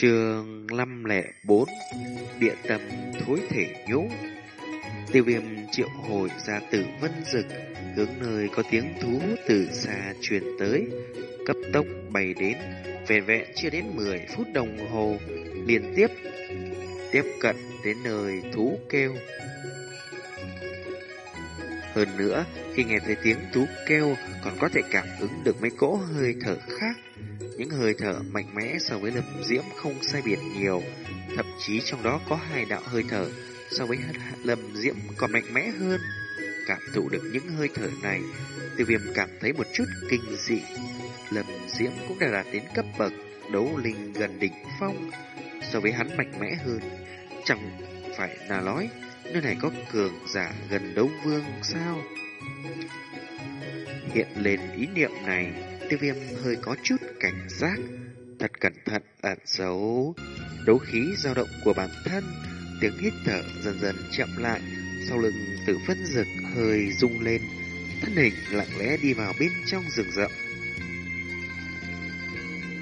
Trường 504 Địa tâm thối thể nhũ. Tiêu viêm triệu hồi ra tử vân rực Hướng nơi có tiếng thú từ xa truyền tới. Cấp tốc bay đến, Vẹn vẹn chưa đến 10 phút đồng hồ Liên tiếp Tiếp cận đến nơi thú kêu. Hơn nữa, Khi nghe thấy tiếng thú kêu, Còn có thể cảm ứng được mấy cỗ hơi thở khác những hơi thở mạnh mẽ so với lâm diễm không sai biệt nhiều, thậm chí trong đó có hai đạo hơi thở so với lâm diễm còn mạnh mẽ hơn. Cảm thụ được những hơi thở này, tiêu viêm cảm thấy một chút kinh dị. Lâm diễm cũng đã đạt đến cấp bậc đấu linh gần đỉnh phong, so với hắn mạnh mẽ hơn. Chẳng phải là nói, nơi này có cường giả gần đấu vương sao? Hiện lên ý niệm này, tiêu viêm hơi có chút cảnh giác, thật cẩn thận ẩn giấu đấu khí dao động của bản thân, tiếng hít thở dần dần chậm lại, sau lưng tử phân rực hơi rung lên, thân hình lặng lẽ đi vào bên trong rừng rậm.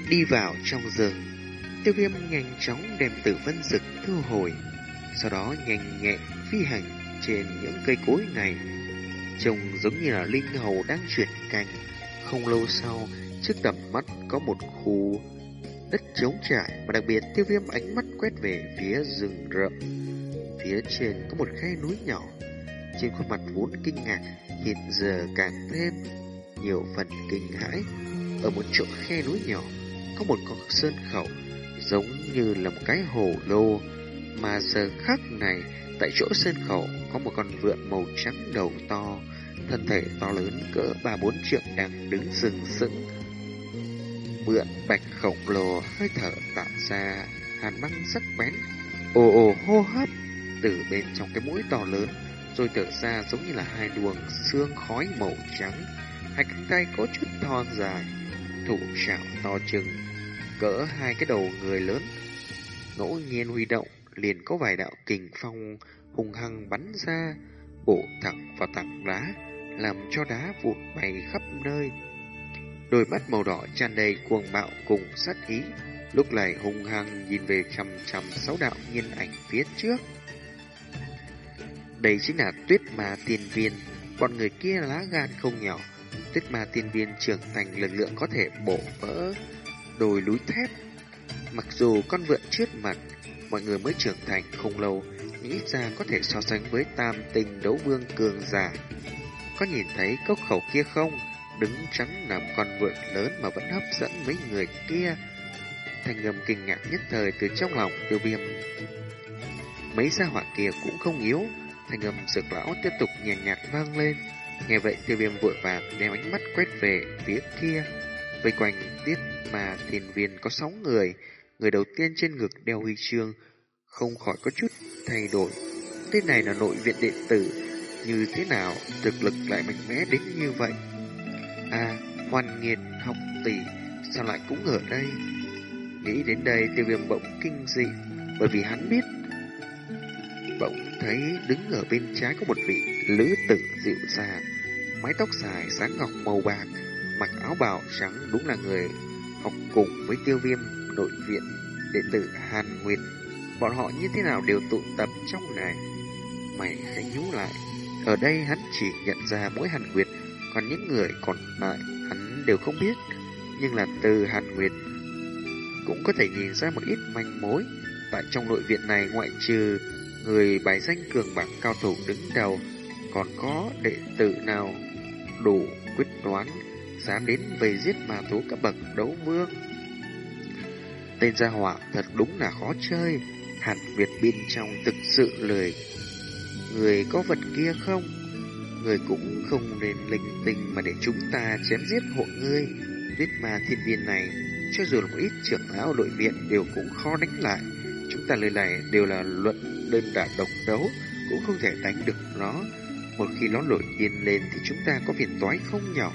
Đi vào trong rừng, tiêu viêm nhanh chóng đem tử phân rực thu hồi, sau đó nhanh nhẹn phi hành trên những cây cối này, trông giống như là linh hầu đang chuyển cành. Không lâu sau, trước tầm mắt có một khu đất trống trải và đặc biệt tiêu viêm ánh mắt quét về phía rừng rậm. Phía trên có một khe núi nhỏ. Trên khuôn mặt vốn kinh ngạc hiện giờ càng thêm nhiều phần kinh hãi. Ở một chỗ khe núi nhỏ có một con sơn khẩu giống như là một cái hồ lô mà giờ khắc này tại chỗ sơn khẩu có một con vượn màu trắng đầu to thân thể to lớn cỡ ba bốn trượng đang đứng sừng sững. Mượn bạch khổng lồ hơi thở tạo ra hàn băng sắc bén, ồ ồ hô hấp từ bên trong cái mũi to lớn, rồi thở ra giống như là hai luồng xương khói màu trắng. Hai cánh tay có chút thon dài, thủ chảo to chừng, cỡ hai cái đầu người lớn. Ngẫu nhiên huy động, liền có vài đạo kình phong hùng hăng bắn ra, bổ thẳng vào tảng đá làm cho đá vụt bay khắp nơi. Đôi mắt màu đỏ tràn đầy cuồng bạo cùng sát ý, lúc này hung hăng nhìn về chằm chằm sáu đạo nhân ảnh phía trước. Đây chính là tuyết ma tiên viên, bọn người kia lá gan không nhỏ. Tuyết ma tiên viên trưởng thành lực lượng có thể bổ vỡ đồi núi thép. Mặc dù con vượn trước mặt, mọi người mới trưởng thành không lâu, nghĩ ra có thể so sánh với tam tình đấu vương cường giả có nhìn thấy cốc khẩu kia không? Đứng chắn làm con vượn lớn mà vẫn hấp dẫn mấy người kia. Thành ngầm kinh ngạc nhất thời từ trong lòng tiêu viêm. Mấy gia hỏa kia cũng không yếu. Thành ngầm sực lão tiếp tục nhàn nhạt vang lên. Nghe vậy tiêu viêm vội vàng đem ánh mắt quét về phía kia. Vây quanh tiết mà thiền viên có sáu người. Người đầu tiên trên ngực đeo huy chương. Không khỏi có chút thay đổi. Tên này là nội viện đệ tử như thế nào thực lực lại mạnh mẽ đến như vậy? À, hoàn nghiệt học tỷ, sao lại cũng ở đây? Nghĩ đến đây tiêu viêm bỗng kinh dị, bởi vì hắn biết bỗng thấy đứng ở bên trái có một vị lữ tử dịu dàng, mái tóc dài sáng ngọc màu bạc, mặc áo bào trắng đúng là người học cùng với tiêu viêm nội viện đệ tử Hàn Nguyệt. Bọn họ như thế nào đều tụ tập trong này. Mày khẽ nhú lại, ở đây hắn chỉ nhận ra mỗi Hàn Nguyệt, còn những người còn lại hắn đều không biết. Nhưng là từ Hàn Nguyệt cũng có thể nhìn ra một ít manh mối. Tại trong nội viện này ngoại trừ người bài danh cường bảng cao thủ đứng đầu, còn có đệ tử nào đủ quyết đoán dám đến về giết ma thú cấp bậc đấu vương. Tên gia hỏa thật đúng là khó chơi. Hàn Việt bên trong thực sự lười Người có vật kia không? Người cũng không nên linh tinh mà để chúng ta chém giết hộ ngươi. Tuyết ma thiên viên này, cho dù là một ít trưởng lão đội viện đều cũng khó đánh lại. Chúng ta lời này đều là luận đơn đả độc đấu, cũng không thể đánh được nó. Một khi nó nổi điên lên thì chúng ta có phiền toái không nhỏ.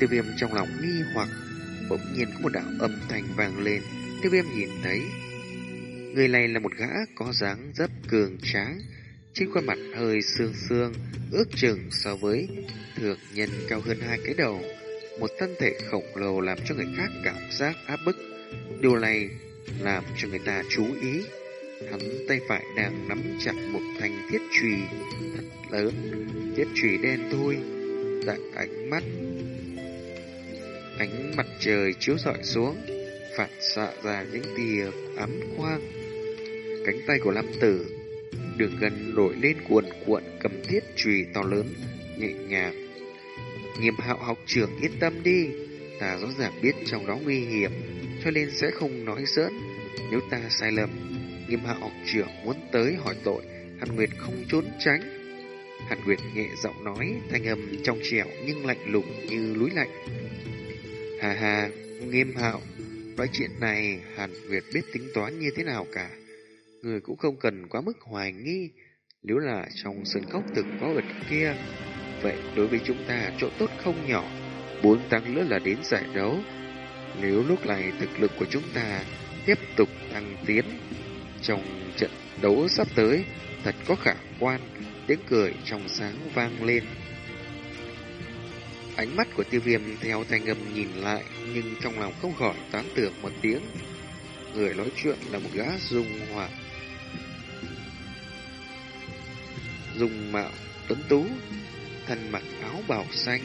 Tiêu viêm trong lòng nghi hoặc, bỗng nhiên có một đạo âm thanh vang lên. Tiêu viêm nhìn thấy Người này là một gã có dáng dấp cường tráng, trên khuôn mặt hơi xương xương, ước chừng so với thường nhân cao hơn hai cái đầu. Một thân thể khổng lồ làm cho người khác cảm giác áp bức. Điều này làm cho người ta chú ý. Hắn tay phải đang nắm chặt một thanh thiết chùy thật lớn, thiết chùy đen thôi, tại ánh mắt. Ánh mặt trời chiếu rọi xuống, phản xạ ra những tia ấm quang. Cánh tay của Lâm Tử đường gần nổi lên cuồn cuộn cầm thiết chùy to lớn, nhẹ nhàng. Nghiêm hạo học trưởng yên tâm đi, ta rõ ràng biết trong đó nguy hiểm, cho nên sẽ không nói giỡn. Nếu ta sai lầm, nghiêm hạo học trưởng muốn tới hỏi tội, Hàn Nguyệt không trốn tránh. Hàn Nguyệt nhẹ giọng nói, thanh âm trong trẻo nhưng lạnh lùng như núi lạnh. Hà hà, nghiêm hạo, nói chuyện này Hàn Nguyệt biết tính toán như thế nào cả. Người cũng không cần quá mức hoài nghi, nếu là trong sân cốc từng có vật kia, vậy đối với chúng ta chỗ tốt không nhỏ, bốn tháng nữa là đến giải đấu. Nếu lúc này thực lực của chúng ta tiếp tục tăng tiến trong trận đấu sắp tới, thật có khả quan, tiếng cười trong sáng vang lên. Ánh mắt của tiêu viêm theo thanh âm nhìn lại, nhưng trong lòng không khỏi tán tưởng một tiếng. Người nói chuyện là một gã dung hoạt dùng mạo tuấn tú, thân mặc áo bào xanh.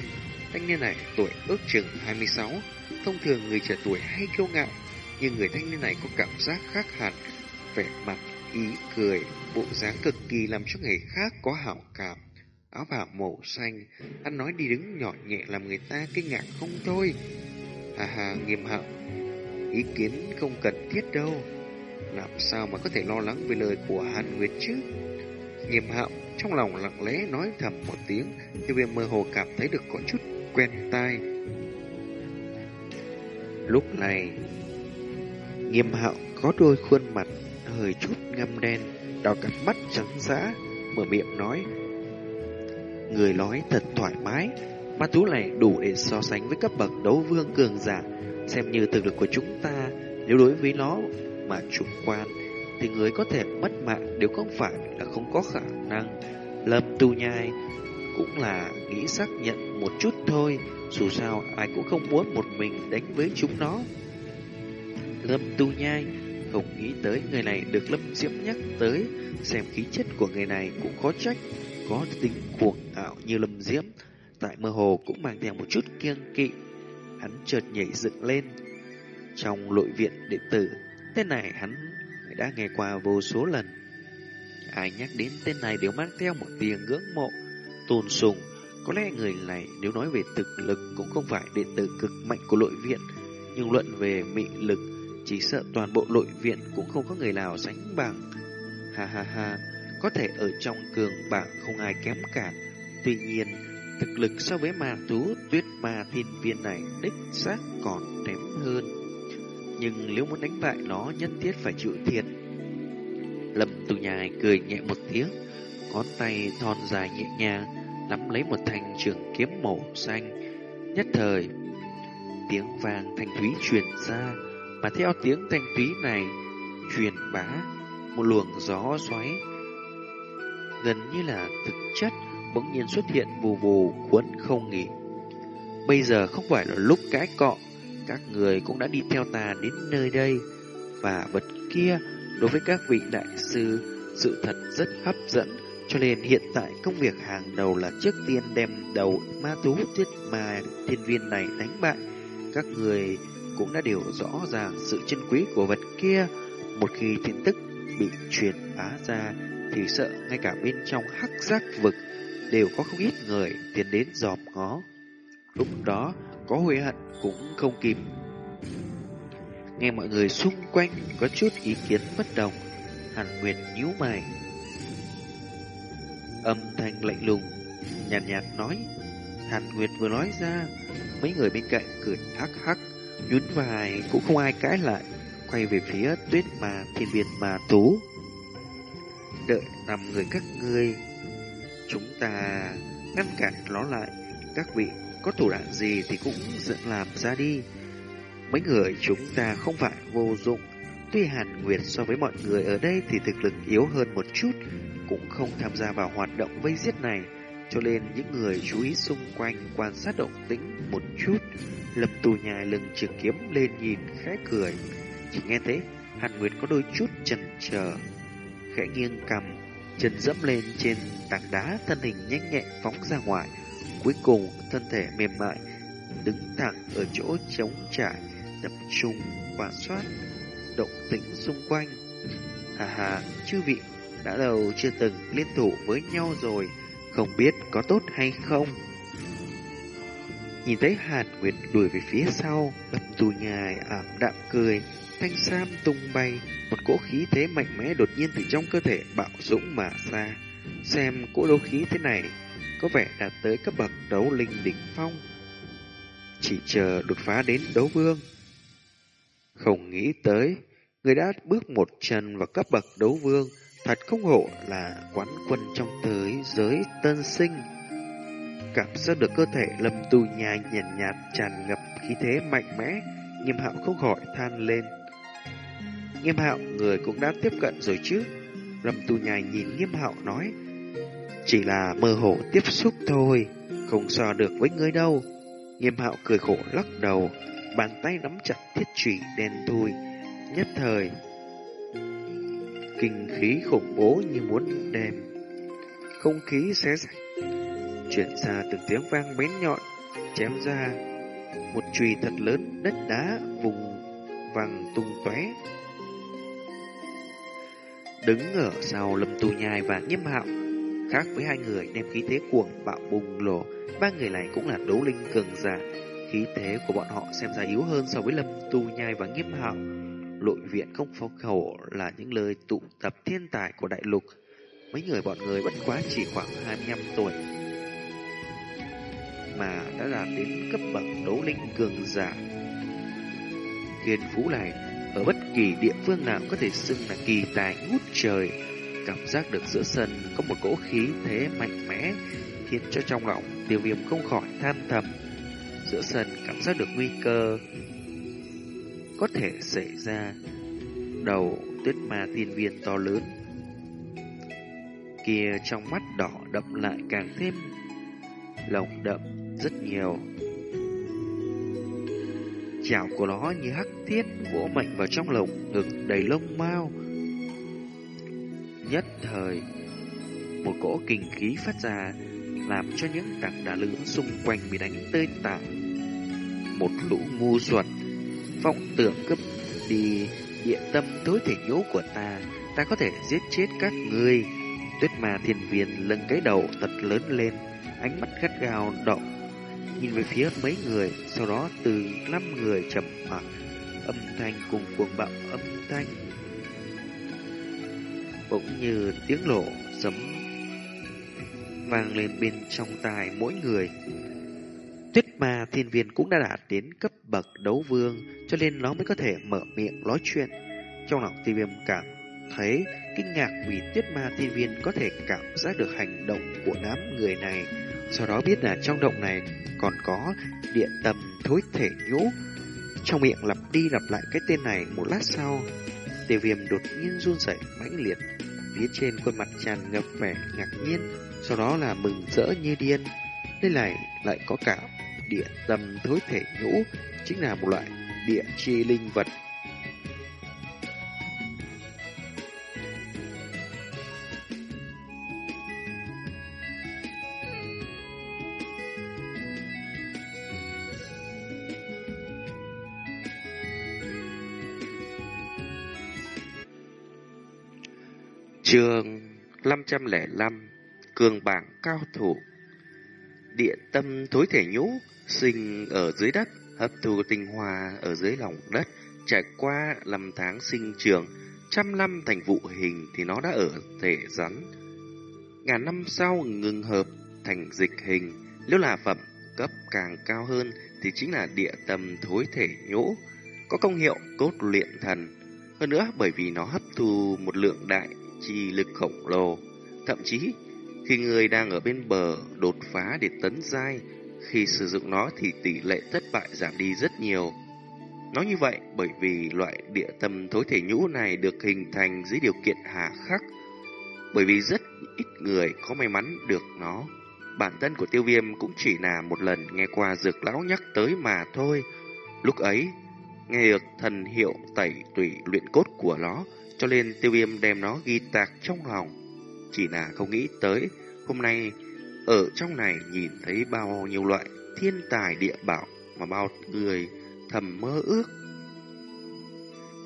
Thanh niên này tuổi ước chừng 26, thông thường người trẻ tuổi hay kiêu ngạo, nhưng người thanh niên này có cảm giác khác hẳn, vẻ mặt ý cười, bộ dáng cực kỳ làm cho người khác có hảo cảm. Áo bào màu xanh, anh nói đi đứng nhỏ nhẹ làm người ta kinh ngạc không thôi. Hà hà nghiêm hạo, ý kiến không cần thiết đâu. Làm sao mà có thể lo lắng về lời của Hàn Nguyệt chứ? Nghiêm hạo trong lòng lặng lẽ nói thầm một tiếng, tiêu viêm mơ hồ cảm thấy được có chút quen tai. Lúc này, nghiêm hạo có đôi khuôn mặt hơi chút ngăm đen, đào cặp mắt trắng dã, mở miệng nói. Người nói thật thoải mái, ma thú này đủ để so sánh với cấp bậc đấu vương cường giả, xem như thực lực của chúng ta nếu đối với nó mà chủ quan thì người có thể mất mạng đều không phải là không có khả năng. Lâm Tu Nhai cũng là nghĩ xác nhận một chút thôi, dù sao ai cũng không muốn một mình đánh với chúng nó. Lâm Tu Nhai không nghĩ tới người này được Lâm Diễm nhắc tới, xem khí chất của người này cũng khó trách, có tính cuồng ảo như Lâm Diễm, tại mơ hồ cũng mang theo một chút kiêng kỵ. Hắn chợt nhảy dựng lên. Trong nội viện điện tử, tên này hắn đã nghe qua vô số lần. Ai nhắc đến tên này đều mang theo một tia ngưỡng mộ, tôn sùng. Có lẽ người này nếu nói về thực lực cũng không phải đệ tử cực mạnh của nội viện, nhưng luận về mị lực, chỉ sợ toàn bộ nội viện cũng không có người nào sánh bằng. Ha ha ha, có thể ở trong cường bảng không ai kém cả. Tuy nhiên, thực lực so với ma tú tuyết ma thiên viên này đích xác còn kém hơn. Nhưng nếu muốn đánh bại nó nhất thiết phải chịu thiệt Lâm Tu Nhai cười nhẹ một tiếng, ngón tay thon dài nhẹ nhàng nắm lấy một thanh trường kiếm màu xanh. Nhất thời, tiếng vàng thanh thúy truyền ra, mà theo tiếng thanh thúy này truyền bá một luồng gió xoáy gần như là thực chất bỗng nhiên xuất hiện vù vù cuốn không nghỉ. Bây giờ không phải là lúc cãi cọ, các người cũng đã đi theo ta đến nơi đây và vật kia Đối với các vị đại sư, sự thật rất hấp dẫn, cho nên hiện tại công việc hàng đầu là trước tiên đem đầu ma thú thiết mà thiên viên này đánh bại. Các người cũng đã đều rõ ràng sự chân quý của vật kia. Một khi tin tức bị truyền bá ra, thì sợ ngay cả bên trong hắc giác vực đều có không ít người tiến đến dòm ngó. Lúc đó, có hối hận cũng không kịp Nghe mọi người xung quanh có chút ý kiến bất đồng, Hàn Nguyệt nhíu mày. Âm thanh lạnh lùng, nhàn nhạt, nhạt nói. Hàn Nguyệt vừa nói ra, mấy người bên cạnh cười hắc hắc, nhún vai cũng không ai cãi lại, quay về phía tuyết mà thiên viên mà tú. Đợi nằm người các ngươi, chúng ta ngăn cản nó lại, các vị có thủ đoạn gì thì cũng dựng làm ra đi. Mấy người chúng ta không phải vô dụng. Tuy Hàn Nguyệt so với mọi người ở đây thì thực lực yếu hơn một chút, cũng không tham gia vào hoạt động vây giết này. cho nên những người chú ý xung quanh quan sát động tĩnh một chút. Lập tù nhài lưng trường kiếm lên nhìn khẽ cười. Chỉ nghe thấy Hàn Nguyệt có đôi chút chần chờ, khẽ nghiêng cầm, chân dẫm lên trên tảng đá, thân hình nhanh nhẹn phóng ra ngoài. Cuối cùng, thân thể mềm mại đứng thẳng ở chỗ trống trải, tập trung quan sát động tĩnh xung quanh. Hà hà, chư vị đã lâu chưa từng liên thủ với nhau rồi, không biết có tốt hay không. Nhìn thấy Hàn Nguyệt đuổi về phía sau, Lâm tù nhài ảm đạm cười, thanh sam tung bay, một cỗ khí thế mạnh mẽ đột nhiên từ trong cơ thể bạo dũng mà ra. Xem cỗ đấu khí thế này có vẻ đạt tới cấp bậc đấu linh đỉnh phong. Chỉ chờ đột phá đến đấu vương. Không nghĩ tới, người đã bước một chân vào cấp bậc đấu vương, thật không hộ là quán quân trong tới giới tân sinh. Cảm giác được cơ thể lâm tu nhai nhàn nhạt, nhạt tràn ngập khí thế mạnh mẽ, nghiêm hạo không khỏi than lên. Nghiêm hạo người cũng đã tiếp cận rồi chứ. Lâm tu nhai nhìn nghiêm hạo nói, chỉ là mơ hồ tiếp xúc thôi, không so được với ngươi đâu. Nghiêm hạo cười khổ lắc đầu, bàn tay nắm chặt thiết trụy đen thui, nhất thời. Kinh khí khủng bố như muốn đem không khí xé rách, chuyển ra từng tiếng vang bén nhọn, chém ra một chùy thật lớn đất đá vùng vàng tung tóe. Đứng ở sau lâm tu nhai và nghiêm hạo Khác với hai người đem khí thế cuồng bạo bùng nổ, ba người này cũng là đấu linh cường giả. Khí thế của bọn họ xem ra yếu hơn so với Lâm Tu Nhai và Nghiêm Hạo. Lội viện không phong khẩu là những lời tụ tập thiên tài của đại lục. Mấy người bọn người bất quá chỉ khoảng 25 tuổi mà đã đạt đến cấp bậc đấu linh cường giả. Thiên phú này ở bất kỳ địa phương nào có thể xưng là kỳ tài ngút trời cảm giác được giữa sân có một cỗ khí thế mạnh mẽ, khiến cho trong lòng tiêu viêm không khỏi than thầm. Giữa sân cảm giác được nguy cơ có thể xảy ra. Đầu tuyết ma tiên viên to lớn kia trong mắt đỏ đậm lại càng thêm lồng đậm rất nhiều. Chảo của nó như hắc thiết vỗ mạnh vào trong lồng ngực đầy lông mao Nhất thời, một cỗ kinh khí phát ra, làm cho những tảng đá lớn xung quanh bị đánh tơi tả. Một lũ ngu xuẩn, vọng tưởng cấp đi địa tâm tối thể nhũ của ta, ta có thể giết chết các ngươi. Tuyết ma thiên viên lưng cái đầu thật lớn lên, ánh mắt gắt gao động, nhìn về phía mấy người, sau đó từ năm người chậm mặc, âm thanh cùng cuồng bạo âm thanh bỗng như tiếng nổ sấm vang lên bên trong tai mỗi người. Tuyết ma thiên viên cũng đã đạt đến cấp bậc đấu vương, cho nên nó mới có thể mở miệng nói chuyện. Trong lòng tiêu viêm cảm thấy kinh ngạc vì tuyết ma thiên viên có thể cảm giác được hành động của đám người này. Sau đó biết là trong động này còn có điện tầm thối thể nhũ. Trong miệng lặp đi lặp lại cái tên này một lát sau, tiêu viêm đột nhiên run rẩy mãnh liệt phía trên khuôn mặt tràn ngập vẻ ngạc nhiên, sau đó là mừng rỡ như điên. Đây này lại có cả địa tâm thối thể nhũ, chính là một loại địa chi linh vật Trường 505 Cường bảng cao thủ. Địa tâm thối thể nhũ Sinh ở dưới đất, Hấp thu tinh hoa ở dưới lòng đất, Trải qua năm tháng sinh trường, Trăm năm thành vụ hình Thì nó đã ở thể rắn. Ngàn năm sau ngừng hợp Thành dịch hình, Nếu là phẩm cấp càng cao hơn Thì chính là địa tâm thối thể nhũ, Có công hiệu cốt luyện thần. Hơn nữa bởi vì nó hấp thu một lượng đại chi lực khổng lồ. Thậm chí, khi người đang ở bên bờ đột phá để tấn giai, khi sử dụng nó thì tỷ lệ thất bại giảm đi rất nhiều. Nói như vậy bởi vì loại địa tâm thối thể nhũ này được hình thành dưới điều kiện hà khắc, bởi vì rất ít người có may mắn được nó. bản thân của tiêu viêm cũng chỉ là một lần nghe qua dược lão nhắc tới mà thôi. Lúc ấy, nghe được thần hiệu tẩy tủy luyện cốt của nó, cho nên tiêu viêm đem nó ghi tạc trong lòng. Chỉ là không nghĩ tới, hôm nay ở trong này nhìn thấy bao nhiêu loại thiên tài địa bảo mà bao người thầm mơ ước.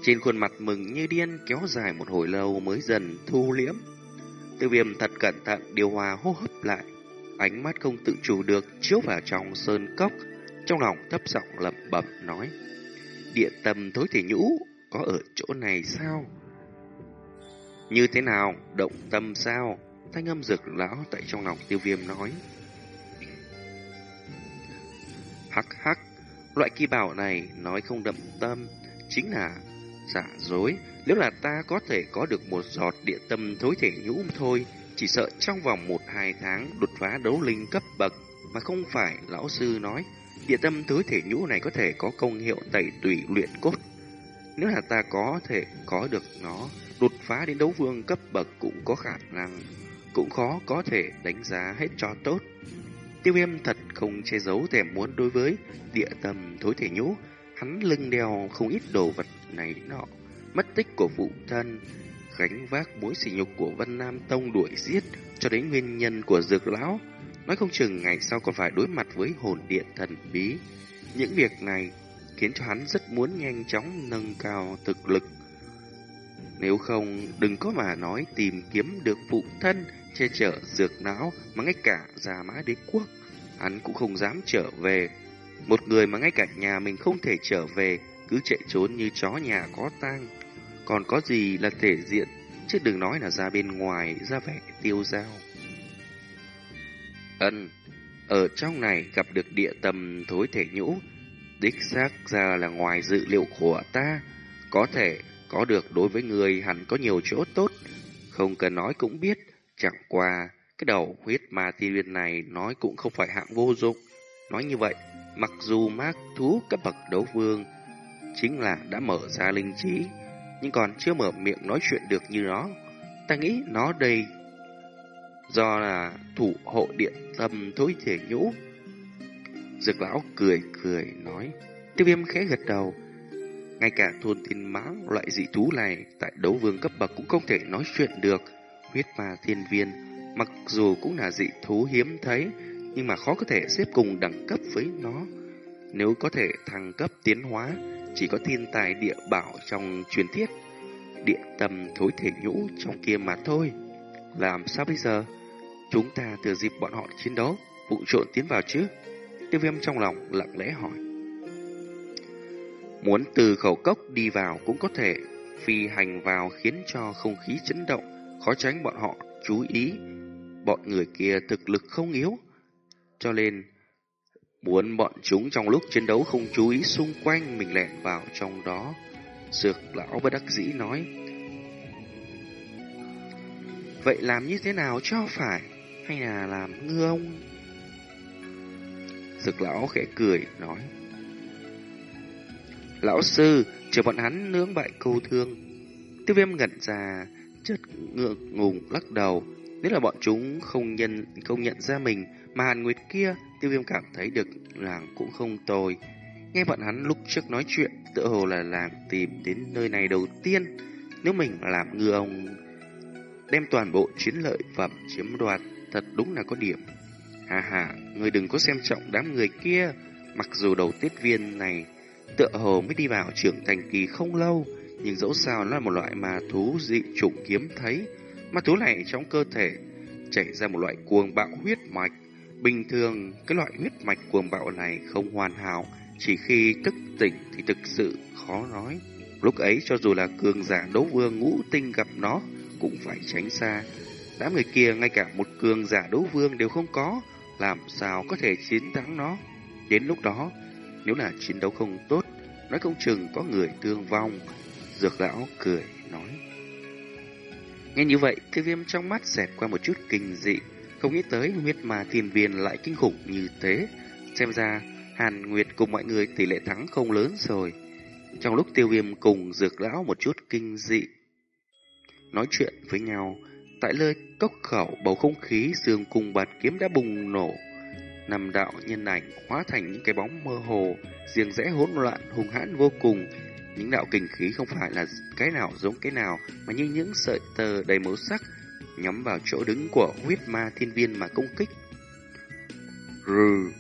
Trên khuôn mặt mừng như điên kéo dài một hồi lâu mới dần thu liễm. Tiêu viêm thật cẩn thận điều hòa hô hấp lại. Ánh mắt không tự chủ được chiếu vào trong sơn cốc. Trong lòng thấp giọng lẩm bẩm nói. Địa tâm thối thể nhũ có ở chỗ này sao? Như thế nào? Động tâm sao? Thanh âm rực lão tại trong lòng tiêu viêm nói. Hắc hắc, loại kỳ bảo này nói không đậm tâm, chính là giả dối. Nếu là ta có thể có được một giọt địa tâm thối thể nhũ thôi, chỉ sợ trong vòng một hai tháng đột phá đấu linh cấp bậc, mà không phải lão sư nói. Địa tâm thối thể nhũ này có thể có công hiệu tẩy tùy luyện cốt. Nếu là ta có thể có được nó, đột phá đến đấu vương cấp bậc cũng có khả năng, cũng khó có thể đánh giá hết cho tốt. Tiêu viêm thật không che giấu thèm muốn đối với địa tâm thối thể nhũ, hắn lưng đeo không ít đồ vật này nọ, mất tích của phụ thân, gánh vác mối sỉ nhục của Vân Nam Tông đuổi giết cho đến nguyên nhân của dược lão, nói không chừng ngày sau còn phải đối mặt với hồn điện thần bí. Những việc này khiến cho hắn rất muốn nhanh chóng nâng cao thực lực. Nếu không, đừng có mà nói tìm kiếm được phụ thân che chở dược não mà ngay cả già mã đế quốc, hắn cũng không dám trở về. Một người mà ngay cả nhà mình không thể trở về, cứ chạy trốn như chó nhà có tang. Còn có gì là thể diện, chứ đừng nói là ra bên ngoài, ra vẻ tiêu dao. Ân, ở trong này gặp được địa tâm thối thể nhũ, đích xác ra là ngoài dự liệu của ta, có thể có được đối với người hẳn có nhiều chỗ tốt, không cần nói cũng biết, chẳng qua cái đầu huyết ma tiên viên này nói cũng không phải hạng vô dụng. Nói như vậy, mặc dù mác thú cấp bậc đấu vương chính là đã mở ra linh trí, nhưng còn chưa mở miệng nói chuyện được như nó. Ta nghĩ nó đây do là thủ hộ điện tâm thối thể nhũ. Dược lão cười cười nói, tiêu viêm khẽ gật đầu. Ngay cả thôn thiên mã loại dị thú này tại đấu vương cấp bậc cũng không thể nói chuyện được. Huyết ma thiên viên, mặc dù cũng là dị thú hiếm thấy, nhưng mà khó có thể xếp cùng đẳng cấp với nó. Nếu có thể thăng cấp tiến hóa, chỉ có thiên tài địa bảo trong truyền thuyết, địa tâm thối thể nhũ trong kia mà thôi. Làm sao bây giờ? Chúng ta thừa dịp bọn họ chiến đấu, vụ trộn tiến vào chứ? Tiêu viêm trong lòng lặng lẽ hỏi. Muốn từ khẩu cốc đi vào cũng có thể phi hành vào khiến cho không khí chấn động, khó tránh bọn họ chú ý. Bọn người kia thực lực không yếu, cho nên muốn bọn chúng trong lúc chiến đấu không chú ý xung quanh mình lẻn vào trong đó. Dược lão bất đắc dĩ nói. Vậy làm như thế nào cho phải? Hay là làm ngư ông? Dược lão khẽ cười, nói. Lão sư, chờ bọn hắn nướng bại câu thương. Tiêu viêm ngẩn ra, chợt ngượng ngùng lắc đầu. Nếu là bọn chúng không nhận không nhận ra mình, mà Hàn Nguyệt kia, tiêu viêm cảm thấy được làng cũng không tồi. Nghe bọn hắn lúc trước nói chuyện, tựa hồ là làng tìm đến nơi này đầu tiên. Nếu mình làm ngư ông, đem toàn bộ chiến lợi phẩm chiếm đoạt, thật đúng là có điểm. Hà hà, người đừng có xem trọng đám người kia, mặc dù đầu tiết viên này tựa hồ mới đi vào trưởng thành kỳ không lâu, nhưng dẫu sao nó là một loại ma thú dị chủng kiếm thấy. Ma thú này trong cơ thể chảy ra một loại cuồng bạo huyết mạch. Bình thường, cái loại huyết mạch cuồng bạo này không hoàn hảo, chỉ khi thức tỉnh thì thực sự khó nói. Lúc ấy cho dù là cường giả đấu vương ngũ tinh gặp nó cũng phải tránh xa. Đám người kia ngay cả một cường giả đấu vương đều không có, làm sao có thể chiến thắng nó. Đến lúc đó, nếu là chiến đấu không tốt, nói không chừng có người thương vong. Dược lão cười, nói. Nghe như vậy, tiêu viêm trong mắt xẹt qua một chút kinh dị. Không nghĩ tới huyết ma thiên viên lại kinh khủng như thế. Xem ra, Hàn Nguyệt cùng mọi người tỷ lệ thắng không lớn rồi. Trong lúc tiêu viêm cùng dược lão một chút kinh dị. Nói chuyện với nhau, Tại nơi cốc khẩu bầu không khí dương cùng bạt kiếm đã bùng nổ. Năm đạo nhân ảnh hóa thành những cái bóng mơ hồ, riêng rẽ hỗn loạn hung hãn vô cùng. Những đạo kinh khí không phải là cái nào giống cái nào, mà như những sợi tơ đầy màu sắc nhắm vào chỗ đứng của huyết ma thiên viên mà công kích. Rừ,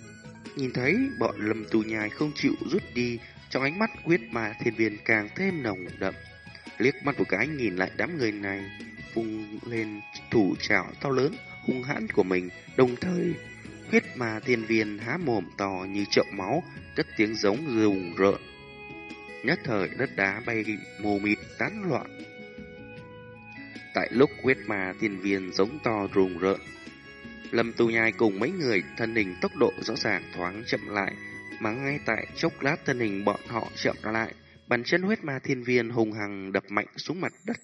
nhìn thấy bọn lâm tù nhai không chịu rút đi, trong ánh mắt huyết ma thiên viên càng thêm nồng đậm. Liếc mắt một cái nhìn lại đám người này, vung lên thủ trảo to lớn, hung hãn của mình, đồng thời huyết ma thiên viên há mồm to như chậu máu, cất tiếng giống rùng rợn. Nhất thời đất đá bay mù mịt tán loạn. Tại lúc huyết ma thiên viên giống to rùng rợn, Lâm Tu Nhai cùng mấy người thân hình tốc độ rõ ràng thoáng chậm lại, mà ngay tại chốc lát thân hình bọn họ chậm lại, bàn chân huyết ma thiên viên hùng hằng đập mạnh xuống mặt đất.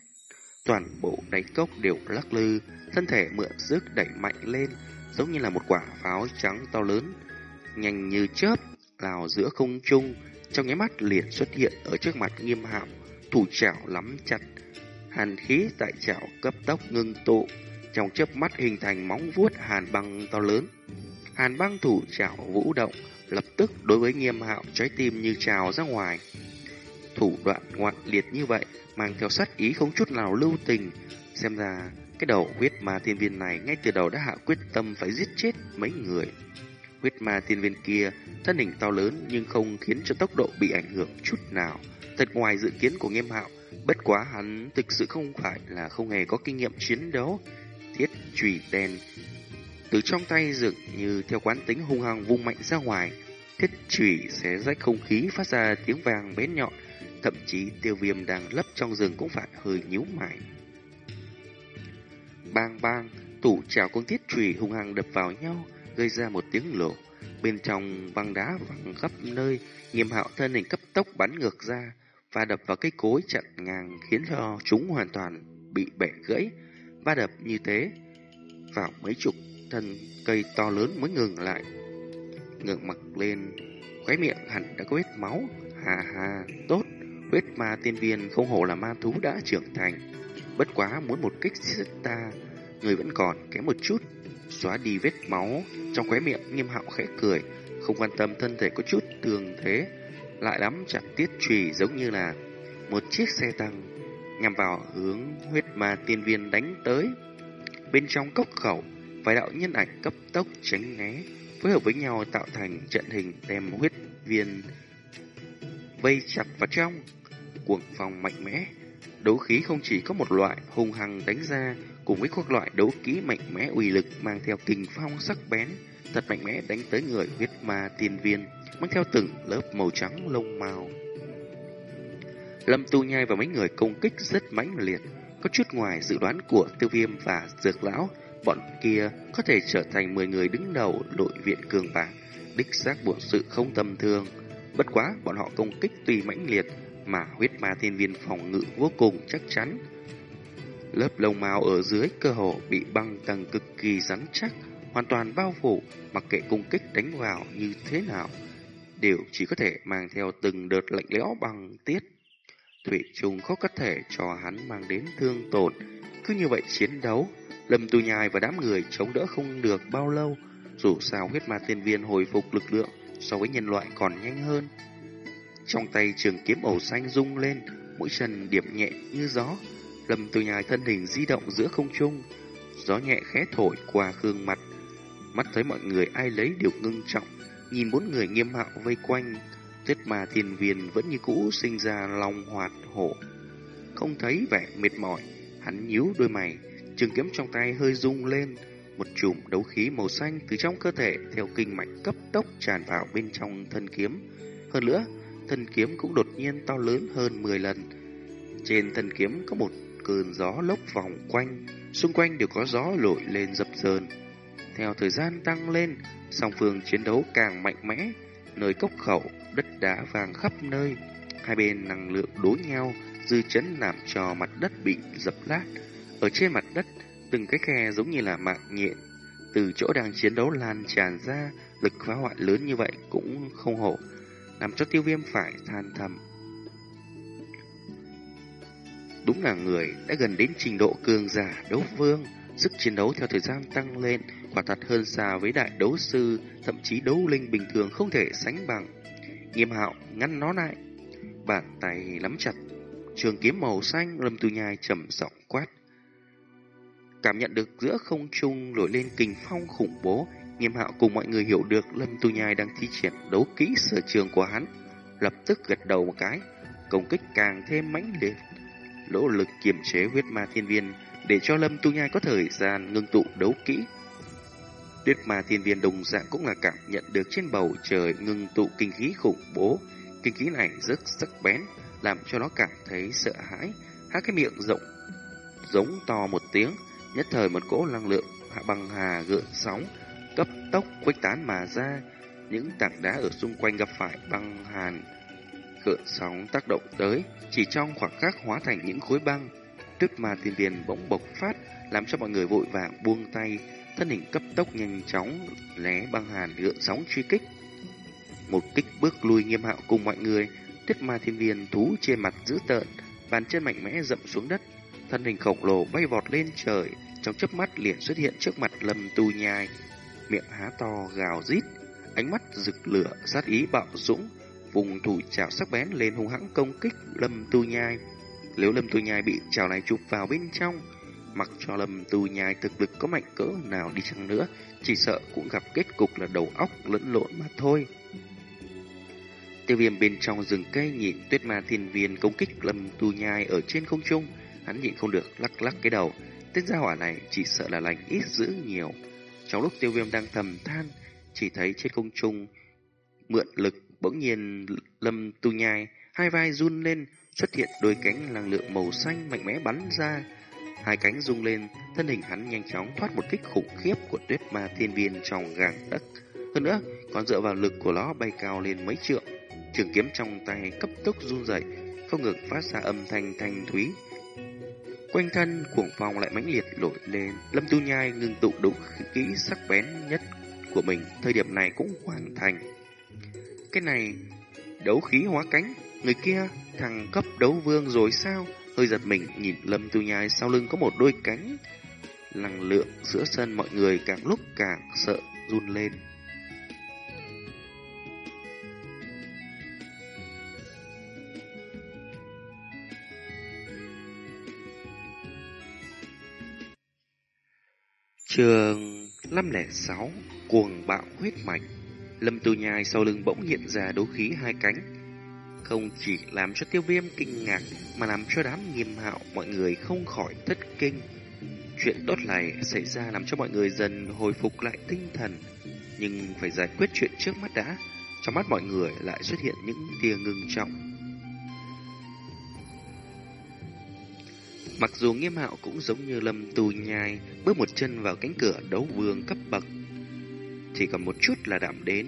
Toàn bộ đáy cốc đều lắc lư, thân thể mượn sức đẩy mạnh lên, giống như là một quả pháo trắng to lớn, nhanh như chớp, lao giữa không trung, trong nháy mắt liền xuất hiện ở trước mặt nghiêm hạo, thủ chảo lắm chặt, hàn khí tại chảo cấp tốc ngưng tụ, trong chớp mắt hình thành móng vuốt hàn băng to lớn. Hàn băng thủ chảo vũ động, lập tức đối với nghiêm hạo trái tim như trào ra ngoài. Thủ đoạn ngoạn liệt như vậy, mang theo sát ý không chút nào lưu tình. Xem ra, cái đầu huyết ma thiên viên này ngay từ đầu đã hạ quyết tâm phải giết chết mấy người. Huyết ma thiên viên kia, thân hình to lớn nhưng không khiến cho tốc độ bị ảnh hưởng chút nào. Thật ngoài dự kiến của nghiêm hạo, bất quá hắn thực sự không phải là không hề có kinh nghiệm chiến đấu. Thiết trùy đen từ trong tay dường như theo quán tính hung hăng vung mạnh ra ngoài, thiết trùy xé rách không khí phát ra tiếng vàng bén nhọn, thậm chí tiêu viêm đang lấp trong rừng cũng phải hơi nhíu mày. Bang bang, tủ chảo con thiết chùy hung hăng đập vào nhau, gây ra một tiếng lộ. Bên trong băng đá văng khắp nơi, nghiêm hạo thân hình cấp tốc bắn ngược ra và đập vào cây cối chặn ngang khiến cho chúng hoàn toàn bị bẻ gãy. Va đập như thế, vào mấy chục thân cây to lớn mới ngừng lại. Ngượng mặt lên, khóe miệng hẳn đã có vết máu. Hà hà, tốt, huyết ma tiên viên không hổ là ma thú đã trưởng thành. Bất quá muốn một kích giết ta, người vẫn còn kém một chút. Xóa đi vết máu, trong khóe miệng nghiêm hạo khẽ cười, không quan tâm thân thể có chút tường thế. Lại lắm chặt tiết trùy giống như là một chiếc xe tăng nhằm vào hướng huyết ma tiên viên đánh tới. Bên trong cốc khẩu, vài đạo nhân ảnh cấp tốc tránh né, phối hợp với nhau tạo thành trận hình đem huyết viên vây chặt vào trong. Cuồng phòng mạnh mẽ, đấu khí không chỉ có một loại hung hăng đánh ra, cùng với các loại đấu khí mạnh mẽ uy lực mang theo kình phong sắc bén, thật mạnh mẽ đánh tới người huyết ma tiên viên, mang theo từng lớp màu trắng lông màu. Lâm Tu Nhai và mấy người công kích rất mãnh liệt, có chút ngoài dự đoán của tiêu viêm và dược lão, bọn kia có thể trở thành 10 người đứng đầu đội viện cường bảng, đích xác bổn sự không tầm thường. Bất quá, bọn họ công kích tùy mãnh liệt, mà huyết ma thiên viên phòng ngự vô cùng chắc chắn. Lớp lông mao ở dưới cơ hồ bị băng tầng cực kỳ rắn chắc, hoàn toàn bao phủ, mặc kệ công kích đánh vào như thế nào, đều chỉ có thể mang theo từng đợt lạnh lẽo bằng tiết. Thủy trùng khó có thể cho hắn mang đến thương tổn, cứ như vậy chiến đấu, Lâm Tu Nhai và đám người chống đỡ không được bao lâu, dù sao huyết ma tiên viên hồi phục lực lượng so với nhân loại còn nhanh hơn. Trong tay trường kiếm màu xanh rung lên, mũi chân điểm nhẹ như gió. Lâm Tu Nhai thân hình di động giữa không trung, gió nhẹ khẽ thổi qua gương mặt. Mắt thấy mọi người ai lấy đều ngưng trọng, nhìn bốn người nghiêm hạo vây quanh, tuyết mà thiền viên vẫn như cũ sinh ra lòng hoạt hổ. Không thấy vẻ mệt mỏi, hắn nhíu đôi mày, Trường kiếm trong tay hơi rung lên, một chùm đấu khí màu xanh từ trong cơ thể theo kinh mạch cấp tốc tràn vào bên trong thân kiếm. Hơn nữa, thân kiếm cũng đột nhiên to lớn hơn 10 lần. Trên thân kiếm có một cơn gió lốc vòng quanh, xung quanh đều có gió lội lên dập dờn. Theo thời gian tăng lên, song phương chiến đấu càng mạnh mẽ, nơi cốc khẩu, đất đá vàng khắp nơi. Hai bên năng lượng đối nhau, dư chấn làm cho mặt đất bị dập lát, ở trên mặt đất, từng cái khe giống như là mạng nhện. Từ chỗ đang chiến đấu lan tràn ra, lực phá hoại lớn như vậy cũng không hổ, làm cho tiêu viêm phải than thầm. Đúng là người đã gần đến trình độ cường giả đấu vương, sức chiến đấu theo thời gian tăng lên, quả thật hơn xa với đại đấu sư, thậm chí đấu linh bình thường không thể sánh bằng. Nghiêm hạo ngăn nó lại, bàn tay nắm chặt, trường kiếm màu xanh lâm tu nhai trầm giọng quát. Cảm nhận được giữa không trung nổi lên kình phong khủng bố, nghiêm hạo cùng mọi người hiểu được lâm tu nhai đang thi triển đấu kỹ sở trường của hắn, lập tức gật đầu một cái, công kích càng thêm mãnh liệt nỗ lực kiềm chế huyết ma thiên viên để cho Lâm Tu Nhai có thời gian ngưng tụ đấu kỹ. Huyết ma thiên viên đồng dạng cũng là cảm nhận được trên bầu trời ngưng tụ kinh khí khủng bố. Kinh khí này rất sắc bén, làm cho nó cảm thấy sợ hãi. há cái miệng rộng, giống to một tiếng, nhất thời một cỗ năng lượng hạ băng hà gợn sóng, cấp tốc khuếch tán mà ra. Những tảng đá ở xung quanh gặp phải băng hàn cợn sóng tác động tới, chỉ trong khoảng khắc hóa thành những khối băng. Trước mà tiền viên bỗng bộc phát, làm cho mọi người vội vàng buông tay, thân hình cấp tốc nhanh chóng lé băng hàn gợn sóng truy kích. Một kích bước lui nghiêm hạo cùng mọi người, tuyết ma thiên viên thú trên mặt dữ tợn, bàn chân mạnh mẽ dậm xuống đất, thân hình khổng lồ bay vọt lên trời, trong chớp mắt liền xuất hiện trước mặt Lâm Tu Nhai, miệng há to gào rít, ánh mắt rực lửa sát ý bạo dũng, vùng thủ chảo sắc bén lên hung hãng công kích Lâm Tu Nhai. Nếu Lâm Tu Nhai bị chảo này chụp vào bên trong, mặc cho Lâm Tu Nhai thực lực có mạnh cỡ nào đi chăng nữa, chỉ sợ cũng gặp kết cục là đầu óc lẫn lộn mà thôi. Tiêu viêm bên trong rừng cây nhìn tuyết ma thiên viên công kích Lâm Tu Nhai ở trên không trung, hắn nhịn không được lắc lắc cái đầu. Tên gia hỏa này chỉ sợ là lành ít dữ nhiều. Trong lúc tiêu viêm đang thầm than, chỉ thấy trên không trung mượn lực Bỗng nhiên Lâm Tu Nhai hai vai run lên, xuất hiện đôi cánh năng lượng màu xanh mạnh mẽ bắn ra. Hai cánh rung lên, thân hình hắn nhanh chóng thoát một kích khủng khiếp của tuyết ma thiên viên trong gàng đất. Hơn nữa, còn dựa vào lực của nó bay cao lên mấy trượng. Trường kiếm trong tay cấp tốc run rẩy, không ngừng phát ra âm thanh thanh thúy. Quanh thân cuồng phong lại mãnh liệt nổi lên, Lâm Tu Nhai ngừng tụ đủ kỹ sắc bén nhất của mình, thời điểm này cũng hoàn thành. Cái này, đấu khí hóa cánh, người kia thằng cấp đấu vương rồi sao? Hơi giật mình nhìn Lâm Tu Nhai sau lưng có một đôi cánh. Năng lượng giữa sân mọi người càng lúc càng sợ run lên. Trường 506 Cuồng bạo huyết mạch Lâm Tu Nhai sau lưng bỗng hiện ra đấu khí hai cánh. Không chỉ làm cho tiêu viêm kinh ngạc, mà làm cho đám nghiêm hạo mọi người không khỏi thất kinh. Chuyện tốt này xảy ra làm cho mọi người dần hồi phục lại tinh thần. Nhưng phải giải quyết chuyện trước mắt đã. Trong mắt mọi người lại xuất hiện những tia ngưng trọng. Mặc dù nghiêm hạo cũng giống như lâm tù nhai, bước một chân vào cánh cửa đấu vương cấp bậc chỉ còn một chút là đảm đến.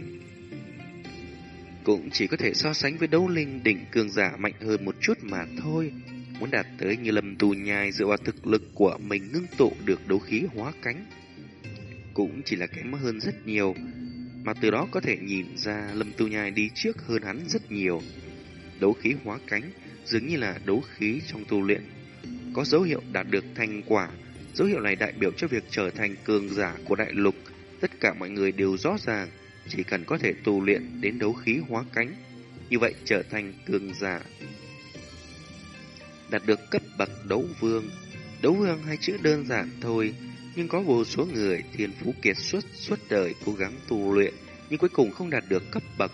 Cũng chỉ có thể so sánh với đấu linh đỉnh cường giả mạnh hơn một chút mà thôi. Muốn đạt tới như lâm tù nhai dựa vào thực lực của mình ngưng tụ được đấu khí hóa cánh. Cũng chỉ là kém hơn rất nhiều, mà từ đó có thể nhìn ra lâm tu nhai đi trước hơn hắn rất nhiều. Đấu khí hóa cánh dường như là đấu khí trong tu luyện. Có dấu hiệu đạt được thành quả, dấu hiệu này đại biểu cho việc trở thành cường giả của đại lục Tất cả mọi người đều rõ ràng, chỉ cần có thể tu luyện đến đấu khí hóa cánh, như vậy trở thành cường giả. Đạt được cấp bậc đấu vương, đấu vương hai chữ đơn giản thôi, nhưng có vô số người thiên phú kiệt xuất suốt đời cố gắng tu luyện, nhưng cuối cùng không đạt được cấp bậc.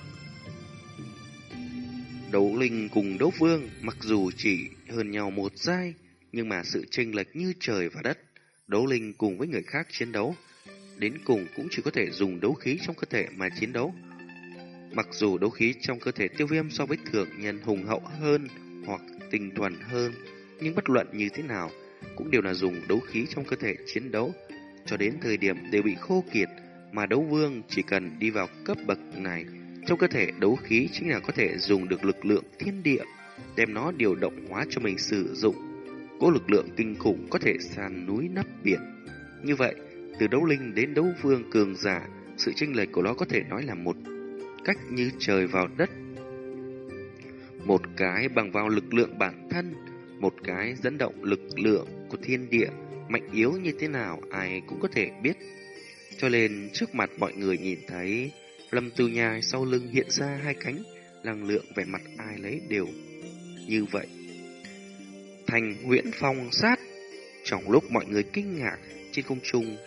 Đấu linh cùng đấu vương mặc dù chỉ hơn nhau một giai, nhưng mà sự chênh lệch như trời và đất. Đấu linh cùng với người khác chiến đấu đến cùng cũng chỉ có thể dùng đấu khí trong cơ thể mà chiến đấu. Mặc dù đấu khí trong cơ thể tiêu viêm so với thường nhân hùng hậu hơn hoặc tinh thuần hơn, nhưng bất luận như thế nào cũng đều là dùng đấu khí trong cơ thể chiến đấu, cho đến thời điểm đều bị khô kiệt, mà đấu vương chỉ cần đi vào cấp bậc này, trong cơ thể đấu khí chính là có thể dùng được lực lượng thiên địa, đem nó điều động hóa cho mình sử dụng. Cỗ lực lượng kinh khủng có thể san núi nắp biển. Như vậy, từ đấu linh đến đấu vương cường giả, sự chênh lệch của nó có thể nói là một cách như trời vào đất. Một cái bằng vào lực lượng bản thân, Một cái dẫn động lực lượng của thiên địa mạnh yếu như thế nào ai cũng có thể biết. Cho nên trước mặt mọi người nhìn thấy Lâm Tư Nhai sau lưng hiện ra hai cánh, năng lượng vẻ mặt ai lấy đều như vậy. Thành Nguyễn Phong sát Trong lúc mọi người kinh ngạc trên không trung,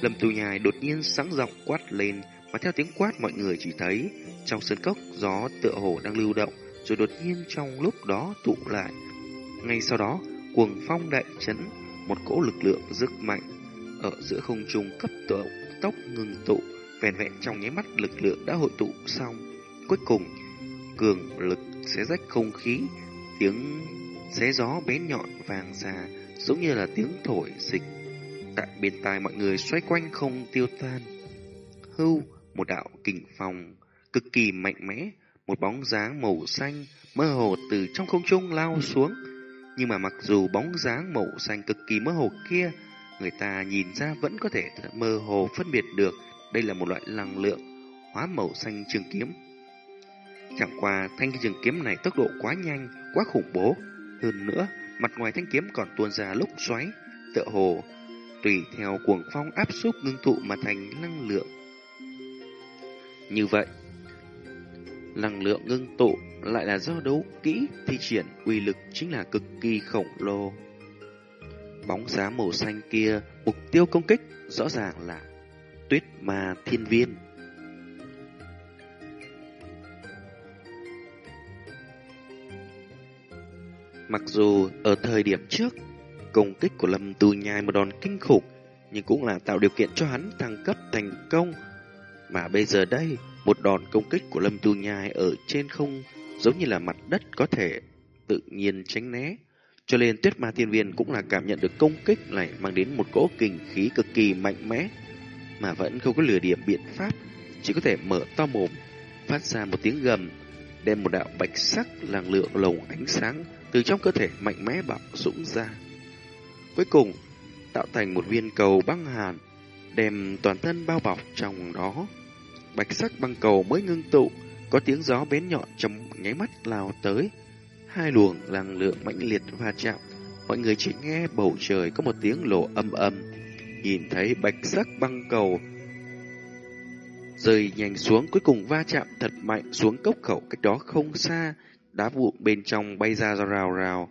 Lâm tù Nhai đột nhiên sáng giọng quát lên và theo tiếng quát mọi người chỉ thấy trong sân cốc gió tựa hồ đang lưu động rồi đột nhiên trong lúc đó tụ lại. Ngay sau đó, cuồng phong đại chấn, một cỗ lực lượng rất mạnh ở giữa không trung cấp tốc tốc ngừng tụ, vẹn vẹn trong nháy mắt lực lượng đã hội tụ xong. Cuối cùng, cường lực sẽ rách không khí, tiếng xé gió bén nhọn vàng già giống như là tiếng thổi dịch. Tại bên tai mọi người xoay quanh không tiêu tan. Hưu, một đạo kình phòng cực kỳ mạnh mẽ, một bóng dáng màu xanh mơ hồ từ trong không trung lao xuống. Nhưng mà mặc dù bóng dáng màu xanh cực kỳ mơ hồ kia, người ta nhìn ra vẫn có thể mơ hồ phân biệt được đây là một loại năng lượng hóa màu xanh trường kiếm. Chẳng qua thanh trường kiếm này tốc độ quá nhanh, quá khủng bố. Hơn nữa, mặt ngoài thanh kiếm còn tuôn ra lúc xoáy, tựa hồ tùy theo cuồng phong áp xúc ngưng tụ mà thành năng lượng. Như vậy, năng lượng ngưng tụ lại là do đấu kỹ thi triển uy lực chính là cực kỳ khổng lồ. Bóng giá màu xanh kia, mục tiêu công kích rõ ràng là tuyết ma thiên viên. Mặc dù ở thời điểm trước, công kích của Lâm Tu Nhai một đòn kinh khủng, nhưng cũng là tạo điều kiện cho hắn thăng cấp thành công. Mà bây giờ đây, một đòn công kích của Lâm Tu Nhai ở trên không giống như là mặt đất có thể tự nhiên tránh né. Cho nên tuyết ma thiên viên cũng là cảm nhận được công kích này mang đến một cỗ kình khí cực kỳ mạnh mẽ mà vẫn không có lừa điểm biện pháp, chỉ có thể mở to mồm, phát ra một tiếng gầm, đem một đạo bạch sắc làng lượng lồng ánh sáng từ trong cơ thể mạnh mẽ bạo dũng ra. Cuối cùng, tạo thành một viên cầu băng hàn, đem toàn thân bao bọc trong đó. Bạch sắc băng cầu mới ngưng tụ, có tiếng gió bén nhọn trong nháy mắt lao tới. Hai luồng năng lượng mãnh liệt va chạm, mọi người chỉ nghe bầu trời có một tiếng lộ âm âm. Nhìn thấy bạch sắc băng cầu rơi nhanh xuống cuối cùng va chạm thật mạnh xuống cốc khẩu cách đó không xa, đá vụn bên trong bay ra rào rào.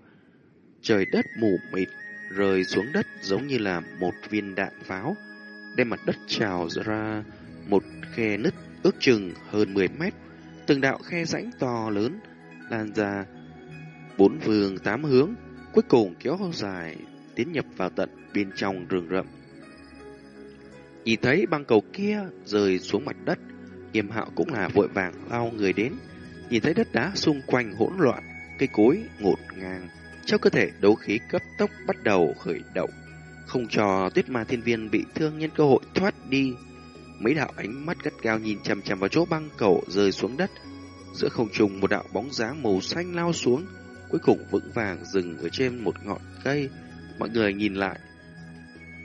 Trời đất mù mịt, rơi xuống đất giống như là một viên đạn pháo, đem mặt đất trào ra một khe nứt ước chừng hơn 10 mét. Từng đạo khe rãnh to lớn lan ra bốn phương tám hướng, cuối cùng kéo dài tiến nhập vào tận bên trong rừng rậm. Nhìn thấy băng cầu kia rơi xuống mặt đất, Yêm Hạo cũng là vội vàng lao người đến, nhìn thấy đất đá xung quanh hỗn loạn, cây cối ngột ngang, trong cơ thể đấu khí cấp tốc bắt đầu khởi động, không cho Tuyết Ma Thiên Viên bị thương nhân cơ hội thoát đi. Mấy đạo ánh mắt gắt gao nhìn chằm chằm vào chỗ băng cầu rơi xuống đất, giữa không trung một đạo bóng dáng màu xanh lao xuống, cuối cùng vững vàng dừng ở trên một ngọn cây. Mọi người nhìn lại,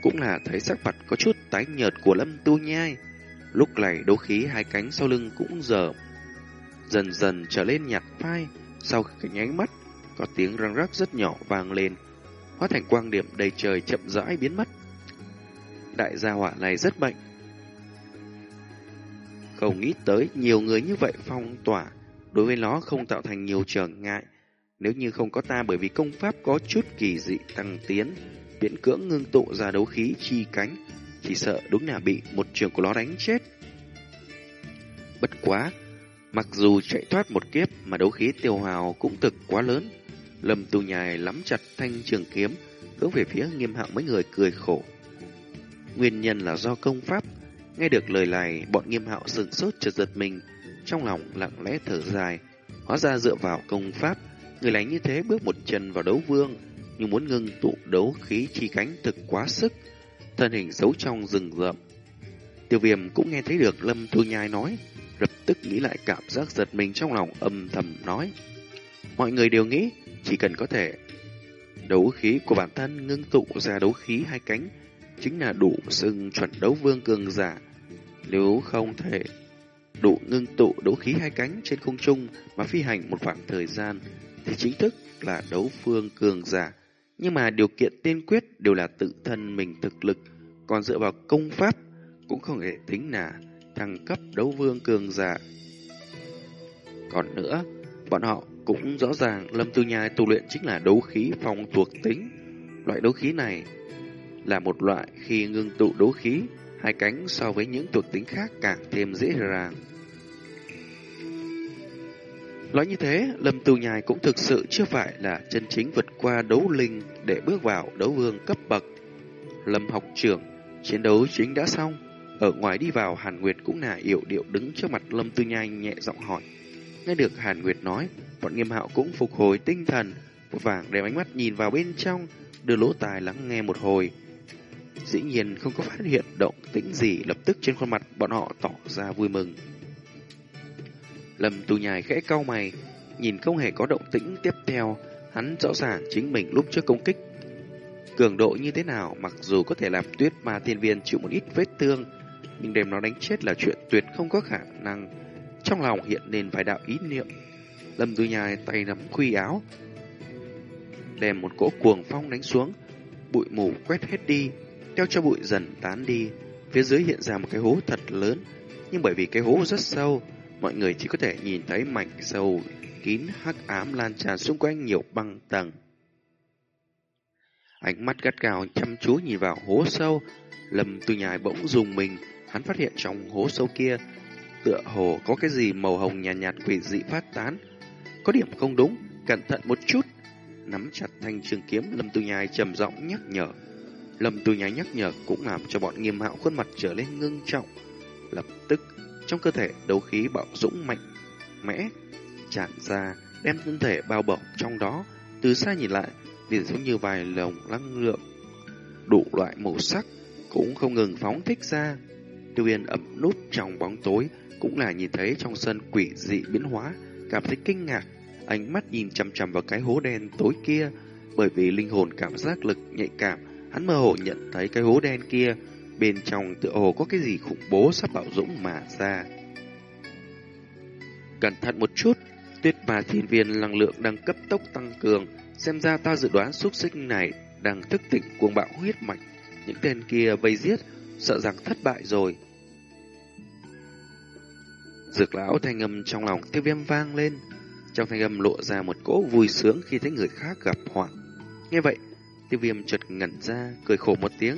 cũng là thấy sắc mặt có chút tái nhợt của Lâm Tu Nhai. Lúc này đấu khí hai cánh sau lưng cũng giờ dần dần trở lên nhạt phai, sau cái nháy mắt có tiếng răng rắc rất nhỏ vang lên, hóa thành quang điểm đầy trời chậm rãi biến mất. Đại gia hỏa này rất bệnh. Không nghĩ tới nhiều người như vậy phong tỏa, đối với nó không tạo thành nhiều trở ngại. Nếu như không có ta bởi vì công pháp có chút kỳ dị tăng tiến, miễn cưỡng ngưng tụ ra đấu khí chi cánh, chỉ sợ đúng là bị một trường của nó đánh chết. Bất quá, mặc dù chạy thoát một kiếp mà đấu khí tiêu hào cũng thực quá lớn, Lâm Tu Nhài lắm chặt thanh trường kiếm, hướng về phía nghiêm hạo mấy người cười khổ. Nguyên nhân là do công pháp, nghe được lời này bọn nghiêm hạo sừng sốt chợt giật mình, trong lòng lặng lẽ thở dài, hóa ra dựa vào công pháp, người lánh như thế bước một chân vào đấu vương, nhưng muốn ngưng tụ đấu khí chi cánh thực quá sức, thân hình giấu trong rừng rậm. Tiêu viêm cũng nghe thấy được Lâm tu Nhai nói, tức nghĩ lại cảm giác giật mình trong lòng âm thầm nói. Mọi người đều nghĩ, chỉ cần có thể đấu khí của bản thân ngưng tụ ra đấu khí hai cánh, chính là đủ xưng chuẩn đấu vương cường giả. Nếu không thể đủ ngưng tụ đấu khí hai cánh trên không trung mà phi hành một khoảng thời gian, thì chính thức là đấu phương cường giả. Nhưng mà điều kiện tiên quyết đều là tự thân mình thực lực, còn dựa vào công pháp cũng không thể tính là thăng cấp đấu vương cường giả. Còn nữa, bọn họ cũng rõ ràng Lâm Tư Nhai tu luyện chính là đấu khí phong thuộc tính. Loại đấu khí này là một loại khi ngưng tụ đấu khí, hai cánh so với những thuộc tính khác càng thêm dễ dàng. Nói như thế, Lâm Tư Nhai cũng thực sự chưa phải là chân chính vượt qua đấu linh để bước vào đấu vương cấp bậc. Lâm học trưởng, chiến đấu chính đã xong. Ở ngoài đi vào, Hàn Nguyệt cũng là yểu điệu đứng trước mặt Lâm Tư Nhai nhẹ giọng hỏi. Nghe được Hàn Nguyệt nói, bọn nghiêm hạo cũng phục hồi tinh thần, vàng đem ánh mắt nhìn vào bên trong, đưa lỗ tai lắng nghe một hồi. Dĩ nhiên không có phát hiện động tĩnh gì lập tức trên khuôn mặt bọn họ tỏ ra vui mừng. Lâm Tu Nhai khẽ cau mày, nhìn không hề có động tĩnh tiếp theo, hắn rõ ràng chính mình lúc trước công kích. Cường độ như thế nào, mặc dù có thể làm tuyết ma thiên viên chịu một ít vết thương, nhưng đem nó đánh chết là chuyện tuyệt không có khả năng. Trong lòng hiện lên vài đạo ý niệm. Lâm Tu Nhai tay nắm khuy áo, đem một cỗ cuồng phong đánh xuống, bụi mù quét hết đi, theo cho bụi dần tán đi. Phía dưới hiện ra một cái hố thật lớn, nhưng bởi vì cái hố rất sâu, mọi người chỉ có thể nhìn thấy mảnh sâu kín hắc ám lan tràn xung quanh nhiều băng tầng. Ánh mắt gắt gào chăm chú nhìn vào hố sâu, Lâm Tư Nhai bỗng dùng mình, hắn phát hiện trong hố sâu kia tựa hồ có cái gì màu hồng nhạt, nhạt quỷ dị phát tán. Có điểm không đúng, cẩn thận một chút. Nắm chặt thanh trường kiếm, Lâm tu Nhai trầm giọng nhắc nhở. Lâm tu Nhai nhắc nhở cũng làm cho bọn nghiêm hạo khuôn mặt trở lên ngưng trọng. Lập tức trong cơ thể đấu khí bạo dũng mạnh mẽ tràn ra, đem thân thể bao bọc trong đó. Từ xa nhìn lại, liền giống như vài lồng năng lượng đủ loại màu sắc cũng không ngừng phóng thích ra. Tiêu Yên ẩm núp trong bóng tối cũng là nhìn thấy trong sân quỷ dị biến hóa, cảm thấy kinh ngạc, ánh mắt nhìn chằm chằm vào cái hố đen tối kia, bởi vì linh hồn cảm giác lực nhạy cảm, hắn mơ hồ nhận thấy cái hố đen kia Bên trong tựa hồ có cái gì khủng bố sắp bạo dũng mà ra. Cẩn thận một chút, tuyết mà thiên viên năng lượng đang cấp tốc tăng cường. Xem ra ta dự đoán xúc sinh này đang thức tỉnh cuồng bạo huyết mạch. Những tên kia vây giết, sợ rằng thất bại rồi. Dược lão thanh âm trong lòng tiêu viêm vang lên. Trong thanh âm lộ ra một cỗ vui sướng khi thấy người khác gặp họa. Nghe vậy, tiêu viêm chợt ngẩn ra, cười khổ một tiếng.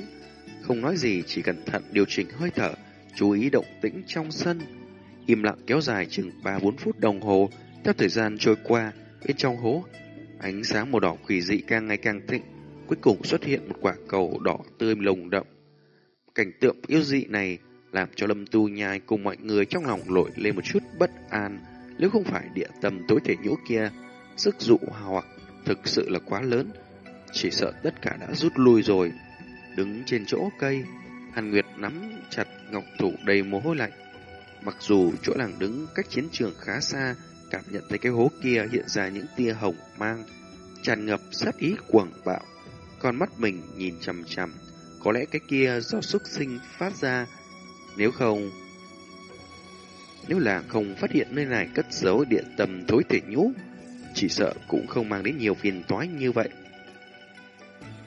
Không nói gì, chỉ cẩn thận điều chỉnh hơi thở, chú ý động tĩnh trong sân. Im lặng kéo dài chừng 3-4 phút đồng hồ, theo thời gian trôi qua, bên trong hố, ánh sáng màu đỏ quỷ dị càng ngày càng thịnh, cuối cùng xuất hiện một quả cầu đỏ tươi lồng đậm. Cảnh tượng yêu dị này làm cho Lâm Tu Nhai cùng mọi người trong lòng nổi lên một chút bất an, nếu không phải địa tâm tối thể nhũ kia, sức dụ hoặc thực sự là quá lớn, chỉ sợ tất cả đã rút lui rồi. Đứng trên chỗ cây, Hàn Nguyệt nắm chặt ngọc thủ đầy mồ hôi lạnh. Mặc dù chỗ nàng đứng cách chiến trường khá xa, cảm nhận thấy cái hố kia hiện ra những tia hồng mang, tràn ngập sát ý cuồng bạo. Con mắt mình nhìn chằm chằm, có lẽ cái kia do xuất sinh phát ra, nếu không... Nếu là không phát hiện nơi này cất giấu điện tầm thối thể nhũ, chỉ sợ cũng không mang đến nhiều phiền toái như vậy.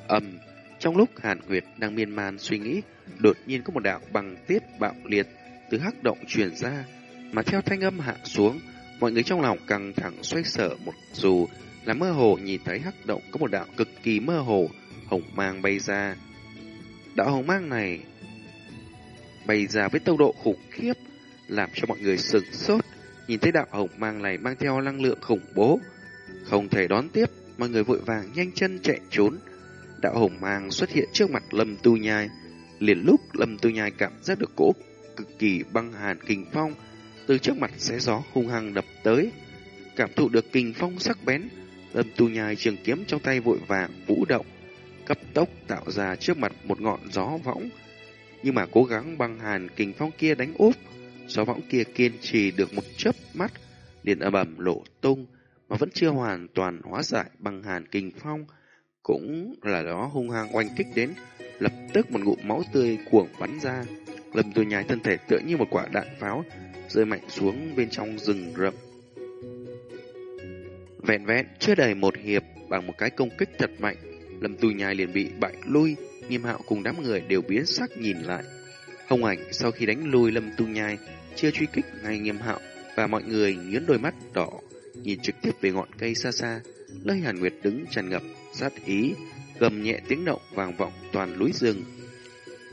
Âm trong lúc Hàn Nguyệt đang miên man suy nghĩ, đột nhiên có một đạo bằng tiết bạo liệt từ hắc động truyền ra, mà theo thanh âm hạ xuống, mọi người trong lòng căng thẳng xoay sở một dù là mơ hồ nhìn thấy hắc động có một đạo cực kỳ mơ hồ, hồng mang bay ra. Đạo hồng mang này bay ra với tốc độ khủng khiếp, làm cho mọi người sửng sốt, nhìn thấy đạo hồng mang này mang theo năng lượng khủng bố. Không thể đón tiếp, mọi người vội vàng nhanh chân chạy trốn, đạo hồng mang xuất hiện trước mặt Lâm Tu Nhai. Liền lúc Lâm Tu Nhai cảm giác được cỗ cực kỳ băng hàn kình phong từ trước mặt xé gió hung hăng đập tới. Cảm thụ được kình phong sắc bén, Lâm Tu Nhai trường kiếm trong tay vội vàng vũ động, cấp tốc tạo ra trước mặt một ngọn gió võng. Nhưng mà cố gắng băng hàn kình phong kia đánh úp, gió võng kia kiên trì được một chớp mắt, liền ầm ầm lộ tung, mà vẫn chưa hoàn toàn hóa giải băng hàn kình phong cũng là đó hung hăng oanh kích đến, lập tức một ngụm máu tươi cuồng bắn ra. Lâm tôi nhái thân thể tựa như một quả đạn pháo, rơi mạnh xuống bên trong rừng rậm. Vẹn vẹn chưa đầy một hiệp bằng một cái công kích thật mạnh, Lâm Tu Nhai liền bị bại lui, Nghiêm Hạo cùng đám người đều biến sắc nhìn lại. Hồng Ảnh sau khi đánh lui Lâm Tu Nhai, chưa truy kích ngay Nghiêm Hạo và mọi người nhướng đôi mắt đỏ, nhìn trực tiếp về ngọn cây xa xa. Lơi Hàn Nguyệt đứng tràn ngập sát ý, gầm nhẹ tiếng động vang vọng toàn núi rừng.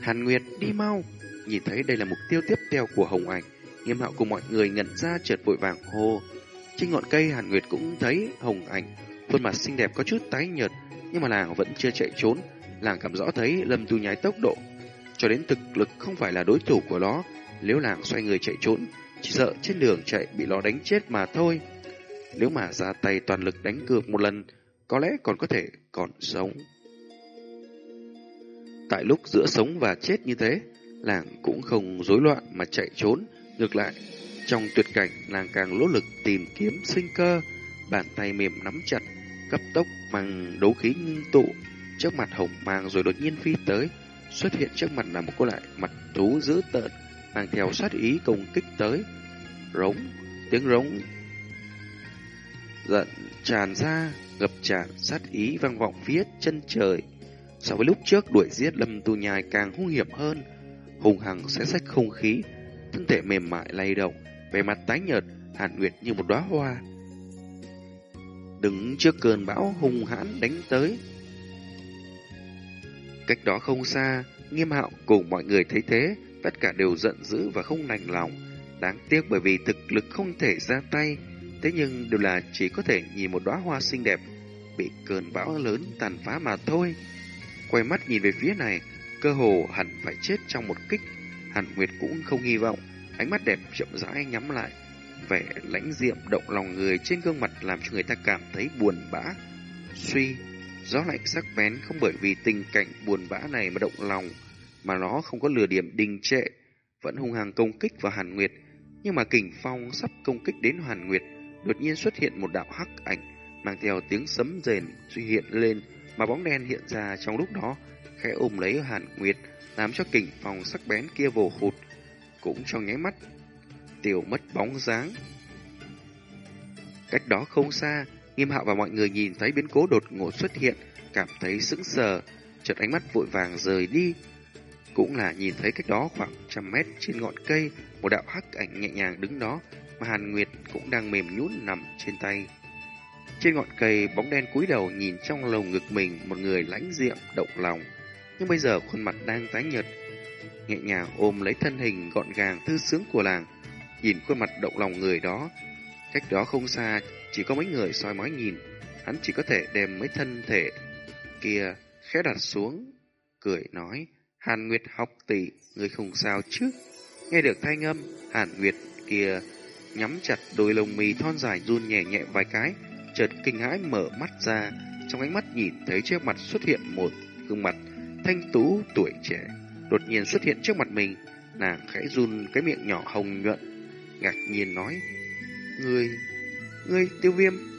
Hàn Nguyệt đi mau! Nhìn thấy đây là mục tiêu tiếp theo của Hồng Ảnh, Nghiêm Hạo cùng mọi người ngẩn ra chợt vội vàng hô. Trên ngọn cây Hàn Nguyệt cũng thấy Hồng Ảnh, khuôn mặt xinh đẹp có chút tái nhợt, nhưng mà nàng vẫn chưa chạy trốn. Nàng cảm rõ thấy Lâm Tu Nhai tốc độ, cho đến thực lực không phải là đối thủ của nó. Nếu nàng xoay người chạy trốn, chỉ sợ trên đường chạy bị nó đánh chết mà thôi. Nếu mà ra tay toàn lực đánh cược một lần, có lẽ còn có thể còn sống. Tại lúc giữa sống và chết như thế, làng cũng không rối loạn mà chạy trốn. Ngược lại, trong tuyệt cảnh, nàng càng nỗ lực tìm kiếm sinh cơ, bàn tay mềm nắm chặt, cấp tốc bằng đấu khí ngưng tụ, trước mặt hồng mang rồi đột nhiên phi tới, xuất hiện trước mặt là một cô lại mặt thú dữ tợn, mang theo sát ý công kích tới. Rống, tiếng rống giận tràn ra, ngập tràn sát ý vang vọng phía chân trời. So với lúc trước đuổi giết Lâm Tu Nhai càng hung hiểm hơn, hùng hằng sẽ sách không khí, thân thể mềm mại lay động, vẻ mặt tái nhợt, Hàn Nguyệt như một đóa hoa. Đứng trước cơn bão hung hãn đánh tới. Cách đó không xa, Nghiêm Hạo cùng mọi người thấy thế, tất cả đều giận dữ và không nành lòng. Đáng tiếc bởi vì thực lực không thể ra tay, thế nhưng đều là chỉ có thể nhìn một đóa hoa xinh đẹp bị cơn bão lớn tàn phá mà thôi. Quay mắt nhìn về phía này, cơ hồ hẳn phải chết trong một kích. Hàn Nguyệt cũng không hy vọng, ánh mắt đẹp chậm rãi nhắm lại. Vẻ lãnh diệm động lòng người trên gương mặt làm cho người ta cảm thấy buồn bã. Suy, gió lạnh sắc bén không bởi vì tình cảnh buồn bã này mà động lòng, mà nó không có lừa điểm đình trệ, vẫn hung hăng công kích vào Hàn Nguyệt. Nhưng mà kình phong sắp công kích đến Hàn Nguyệt, đột nhiên xuất hiện một đạo hắc ảnh, mang theo tiếng sấm rền suy hiện lên, mà bóng đen hiện ra trong lúc đó, khẽ ôm lấy Hàn Nguyệt, làm cho kình phong sắc bén kia vồ hụt, cũng trong nháy mắt, tiêu mất bóng dáng. Cách đó không xa, Nghiêm Hạo và mọi người nhìn thấy biến cố đột ngột xuất hiện, cảm thấy sững sờ, chợt ánh mắt vội vàng rời đi. Cũng là nhìn thấy cách đó khoảng trăm mét trên ngọn cây, một đạo hắc ảnh nhẹ nhàng đứng đó, mà Hàn Nguyệt cũng đang mềm nhũn nằm trên tay. Trên ngọn cây, bóng đen cúi đầu nhìn trong lồng ngực mình một người lãnh diệm, động lòng. Nhưng bây giờ khuôn mặt đang tái nhợt, nhẹ nhàng ôm lấy thân hình gọn gàng thư sướng của làng. Nhìn khuôn mặt động lòng người đó, cách đó không xa, chỉ có mấy người soi mói nhìn. Hắn chỉ có thể đem mấy thân thể kia khẽ đặt xuống, cười nói, Hàn Nguyệt học tỷ, người không sao chứ. Nghe được thanh âm, Hàn Nguyệt kia nhắm chặt đôi lông mì thon dài run nhẹ nhẹ vài cái, chợt kinh hãi mở mắt ra, trong ánh mắt nhìn thấy trước mặt xuất hiện một gương mặt thanh tú tuổi trẻ, đột nhiên xuất hiện trước mặt mình, nàng khẽ run cái miệng nhỏ hồng nhuận, ngạc nhiên nói: "Ngươi, ngươi Tiêu Viêm?"